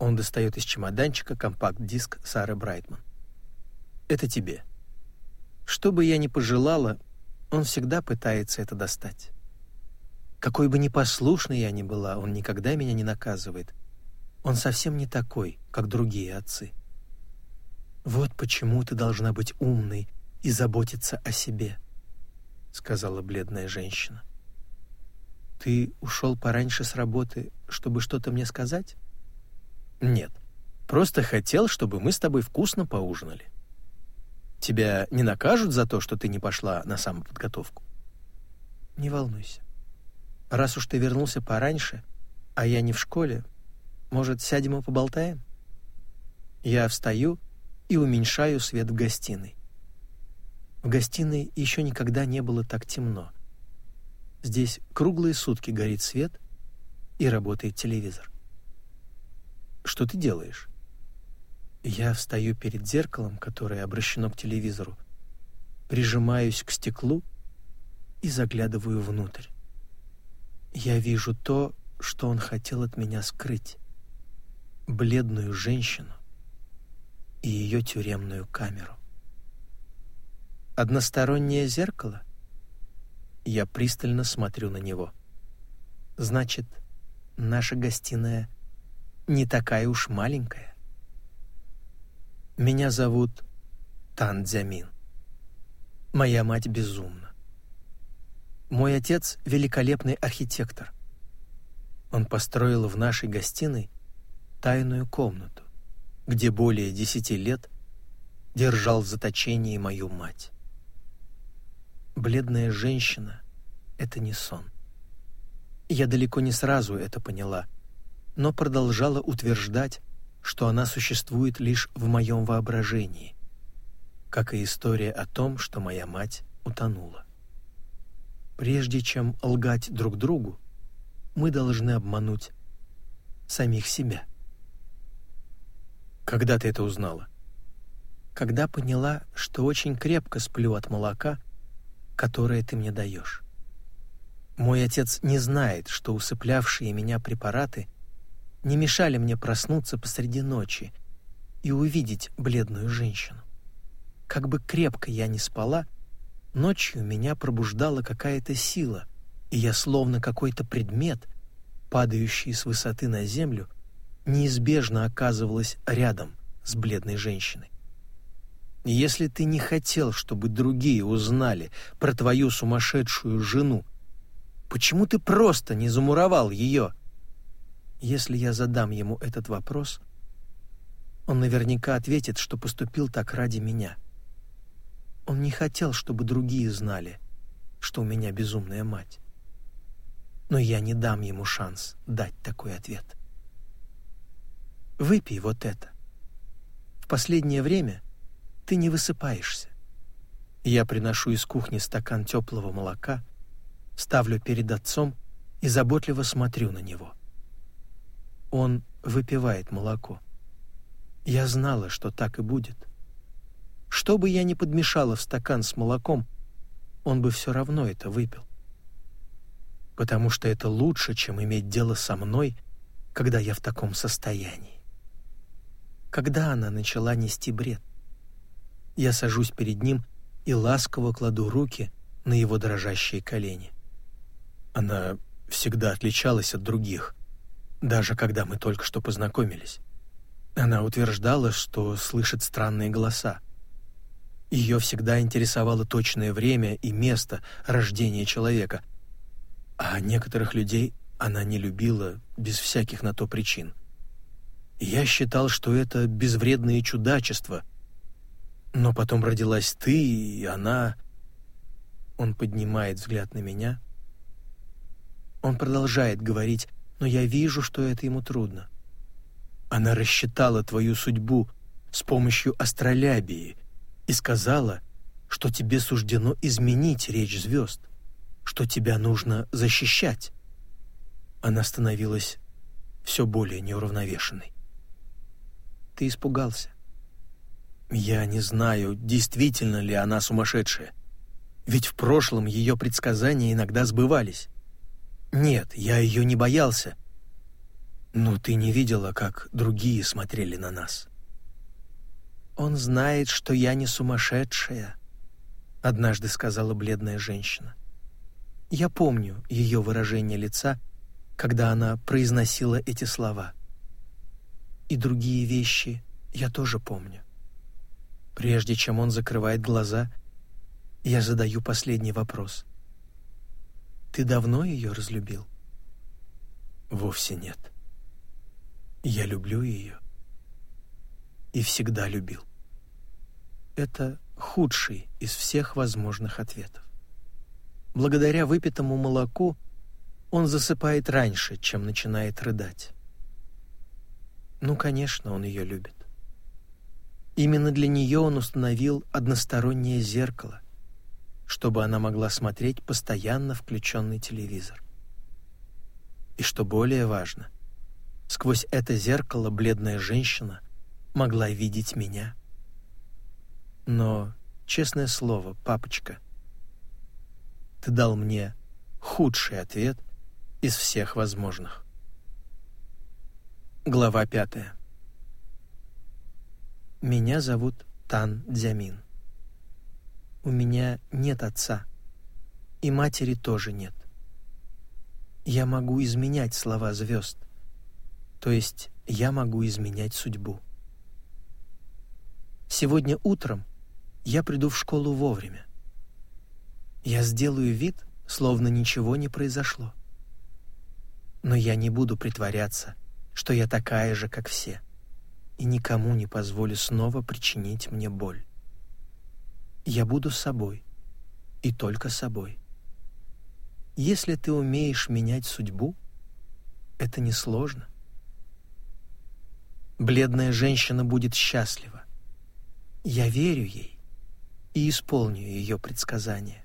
Он достает из чемоданчика компакт-диск Сары Брайтман. «Это тебе». Что бы я ни пожелала, он всегда пытается это достать. Какой бы непослушной я ни была, он никогда меня не наказывает. Он совсем не такой, как другие отцы. Вот почему ты должна быть умной и заботиться о себе, сказала бледная женщина. Ты ушел пораньше с работы, чтобы что-то мне сказать? Нет. Просто хотел, чтобы мы с тобой вкусно поужинали. Тебя не накажут за то, что ты не пошла на самоподготовку? Не волнуйся. Раз уж ты вернулся пораньше, а я не в школе, может, сядем и поболтаем? Я встаю и уменьшаю свет в гостиной. В гостиной еще никогда не было так темно. Здесь круглые сутки горит свет и работает телевизор. Что ты делаешь? Я встаю перед зеркалом, которое обращено к телевизору, прижимаюсь к стеклу и заглядываю внутрь. Я вижу то, что он хотел от меня скрыть. Бледную женщину и ее тюремную камеру. Одностороннее зеркало? Я пристально смотрю на него. Значит, наша гостиная не такая уж маленькая. Меня зовут Тан Дзямин. Моя мать безумна. Мой отец — великолепный архитектор. Он построил в нашей гостиной тайную комнату, где более десяти лет держал в заточении мою мать. Бледная женщина — это не сон. Я далеко не сразу это поняла, но продолжала утверждать, что она существует лишь в моем воображении, как и история о том, что моя мать утонула. Прежде чем лгать друг другу, мы должны обмануть самих себя. Когда ты это узнала? Когда поняла, что очень крепко сплю от молока, которое ты мне даешь. Мой отец не знает, что усыплявшие меня препараты не мешали мне проснуться посреди ночи и увидеть бледную женщину. Как бы крепко я ни спала, ночью меня пробуждала какая-то сила, и я словно какой-то предмет, падающий с высоты на землю, неизбежно оказывалась рядом с бледной женщиной. Если ты не хотел, чтобы другие узнали про твою сумасшедшую жену, почему ты просто не замуровал ее? Если я задам ему этот вопрос, он наверняка ответит, что поступил так ради меня. Он не хотел, чтобы другие знали, что у меня безумная мать. Но я не дам ему шанс дать такой ответ. Выпей вот это. В последнее время ты не высыпаешься. Я приношу из кухни стакан теплого молока, ставлю перед отцом и заботливо смотрю на него. Он выпивает молоко. Я знала, что так и будет. Что бы я ни подмешала в стакан с молоком, он бы все равно это выпил. Потому что это лучше, чем иметь дело со мной, когда я в таком состоянии. Когда она начала нести бред? Я сажусь перед ним и ласково кладу руки на его дрожащие колени. Она всегда отличалась от других, даже когда мы только что познакомились. Она утверждала, что слышит странные голоса. Ее всегда интересовало точное время и место рождения человека, а некоторых людей она не любила без всяких на то причин. Я считал, что это безвредное чудачество, но потом родилась ты, и она... Он поднимает взгляд на меня. Он продолжает говорить, но я вижу, что это ему трудно. Она рассчитала твою судьбу с помощью астролябии и сказала, что тебе суждено изменить речь звезд, что тебя нужно защищать. Она становилась все более неуравновешенной. Ты испугался. Я не знаю, действительно ли она сумасшедшая. Ведь в прошлом ее предсказания иногда сбывались. Нет, я ее не боялся, «Ну, ты не видела, как другие смотрели на нас?» «Он знает, что я не сумасшедшая», — однажды сказала бледная женщина. Я помню ее выражение лица, когда она произносила эти слова. И другие вещи я тоже помню. Прежде чем он закрывает глаза, я задаю последний вопрос. «Ты давно ее разлюбил?» «Вовсе нет». Я люблю ее и всегда любил. Это худший из всех возможных ответов. Благодаря выпитому молоку он засыпает раньше, чем начинает рыдать. Ну, конечно, он ее любит. Именно для нее он установил одностороннее зеркало, чтобы она могла смотреть постоянно включенный телевизор. И что более важно — Сквозь это зеркало бледная женщина могла видеть меня. Но, честное слово, папочка, ты дал мне худший ответ из всех возможных. Глава пятая. Меня зовут Тан Дзямин. У меня нет отца, и матери тоже нет. Я могу изменять слова звезд, то есть я могу изменять судьбу. Сегодня утром я приду в школу вовремя. Я сделаю вид, словно ничего не произошло. Но я не буду притворяться, что я такая же, как все, и никому не позволю снова причинить мне боль. Я буду собой, и только собой. Если ты умеешь менять судьбу, это несложно. Бледная женщина будет счастлива. Я верю ей и исполню ее предсказание.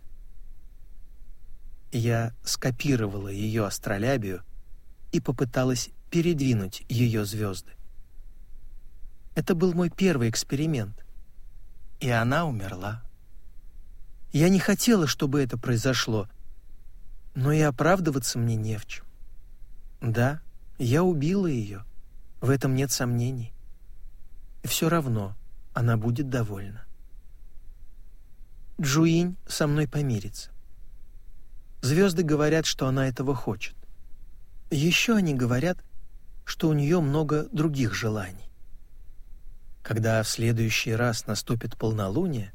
я скопировала ее астролябию и попыталась передвинуть ее звезды. Это был мой первый эксперимент, и она умерла. Я не хотела, чтобы это произошло, но и оправдываться мне не в чем. Да, я убила ее, в этом нет сомнений. И все равно она будет довольна. Джуинь со мной помирится. Звезды говорят, что она этого хочет. Еще они говорят, что у нее много других желаний. Когда в следующий раз наступит полнолуние,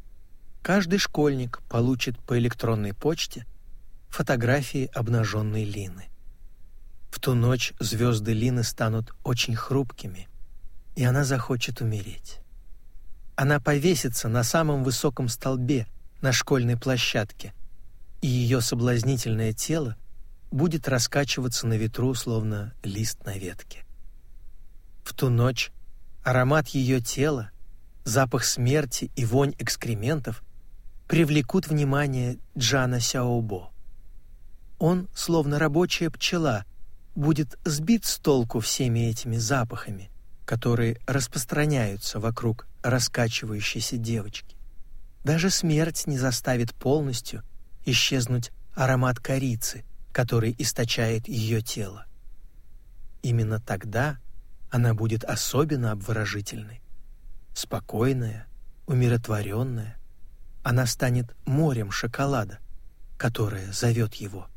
каждый школьник получит по электронной почте фотографии обнаженной Лины. В ту ночь звезды Лины станут очень хрупкими, и она захочет умереть. Она повесится на самом высоком столбе на школьной площадке, и ее соблазнительное тело будет раскачиваться на ветру, словно лист на ветке. В ту ночь аромат ее тела, запах смерти и вонь экскрементов привлекут внимание Джана Сяобо. Он, словно рабочая пчела, будет сбит с толку всеми этими запахами, которые распространяются вокруг раскачивающейся девочки. Даже смерть не заставит полностью исчезнуть аромат корицы, который источает ее тело. Именно тогда она будет особенно обворожительной. Спокойная, умиротворенная, она станет морем шоколада, которое зовет его.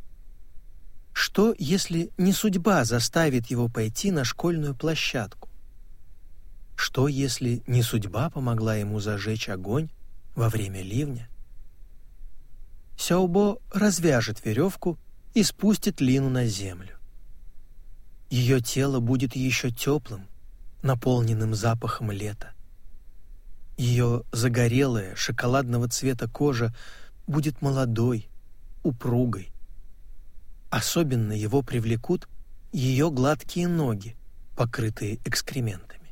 Что, если не судьба заставит его пойти на школьную площадку? Что, если не судьба помогла ему зажечь огонь во время ливня? Сяобо развяжет веревку и спустит Лину на землю. Ее тело будет еще теплым, наполненным запахом лета. Ее загорелая, шоколадного цвета кожа будет молодой, упругой. Особенно его привлекут ее гладкие ноги, покрытые экскрементами.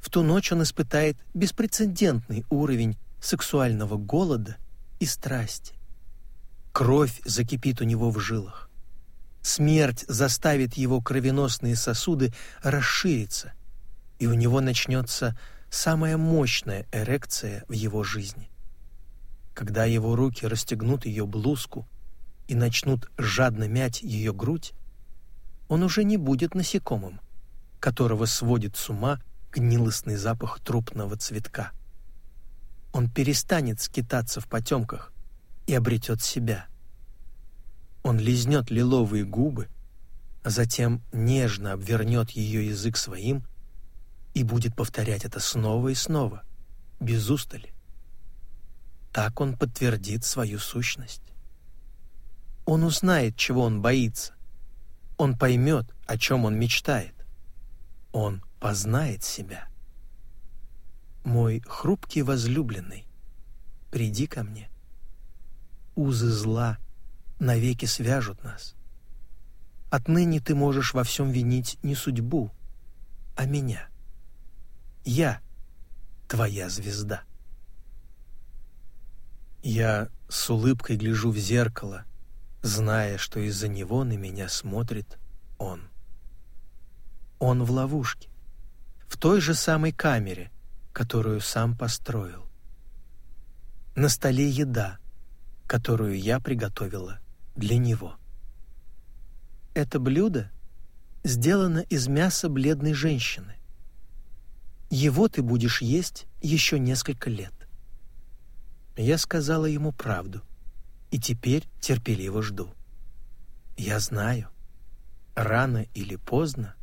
В ту ночь он испытает беспрецедентный уровень сексуального голода и страсти. Кровь закипит у него в жилах. Смерть заставит его кровеносные сосуды расшириться, и у него начнется самая мощная эрекция в его жизни. Когда его руки расстегнут ее блузку и начнут жадно мять ее грудь, он уже не будет насекомым, которого сводит с ума гнилостный запах трупного цветка. Он перестанет скитаться в потемках и обретет себя. Он лизнет лиловые губы, а затем нежно обвернет ее язык своим и будет повторять это снова и снова, без устали. Так он подтвердит свою сущность. Он узнает, чего он боится. Он поймет, о чем он мечтает. Он познает себя. Мой хрупкий возлюбленный, приди ко мне. Узы зла навеки свяжут нас. Отныне ты можешь во всем винить не судьбу, а меня. Я твоя звезда. Я с улыбкой гляжу в зеркало, зная, что из-за него на меня смотрит он. Он в ловушке, в той же самой камере, которую сам построил. На столе еда, которую я приготовила для него. Это блюдо сделано из мяса бледной женщины. Его ты будешь есть еще несколько лет. Я сказала ему правду, и теперь терпеливо жду. Я знаю, рано или поздно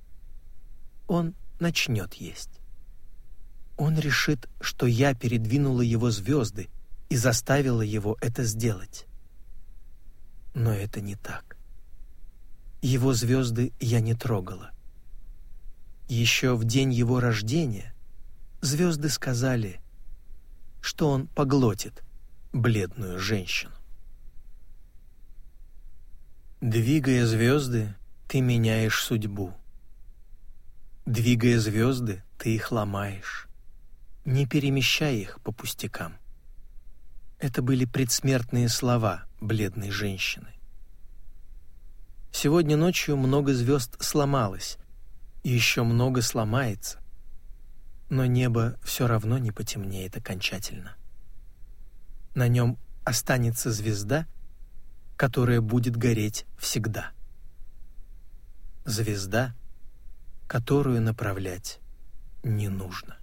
он начнет есть. Он решит, что я передвинула его звезды и заставила его это сделать. Но это не так. Его звезды я не трогала. Еще в день его рождения звезды сказали, что он поглотит бледную женщину. Двигая звезды, ты меняешь судьбу. Двигая звезды, ты их ломаешь. Не перемещай их по пустякам. Это были предсмертные слова бледной женщины. Сегодня ночью много звезд сломалось, и еще много сломается. Но небо все равно не потемнеет окончательно. На нем останется звезда, которая будет гореть всегда. Звезда, которую направлять не нужно.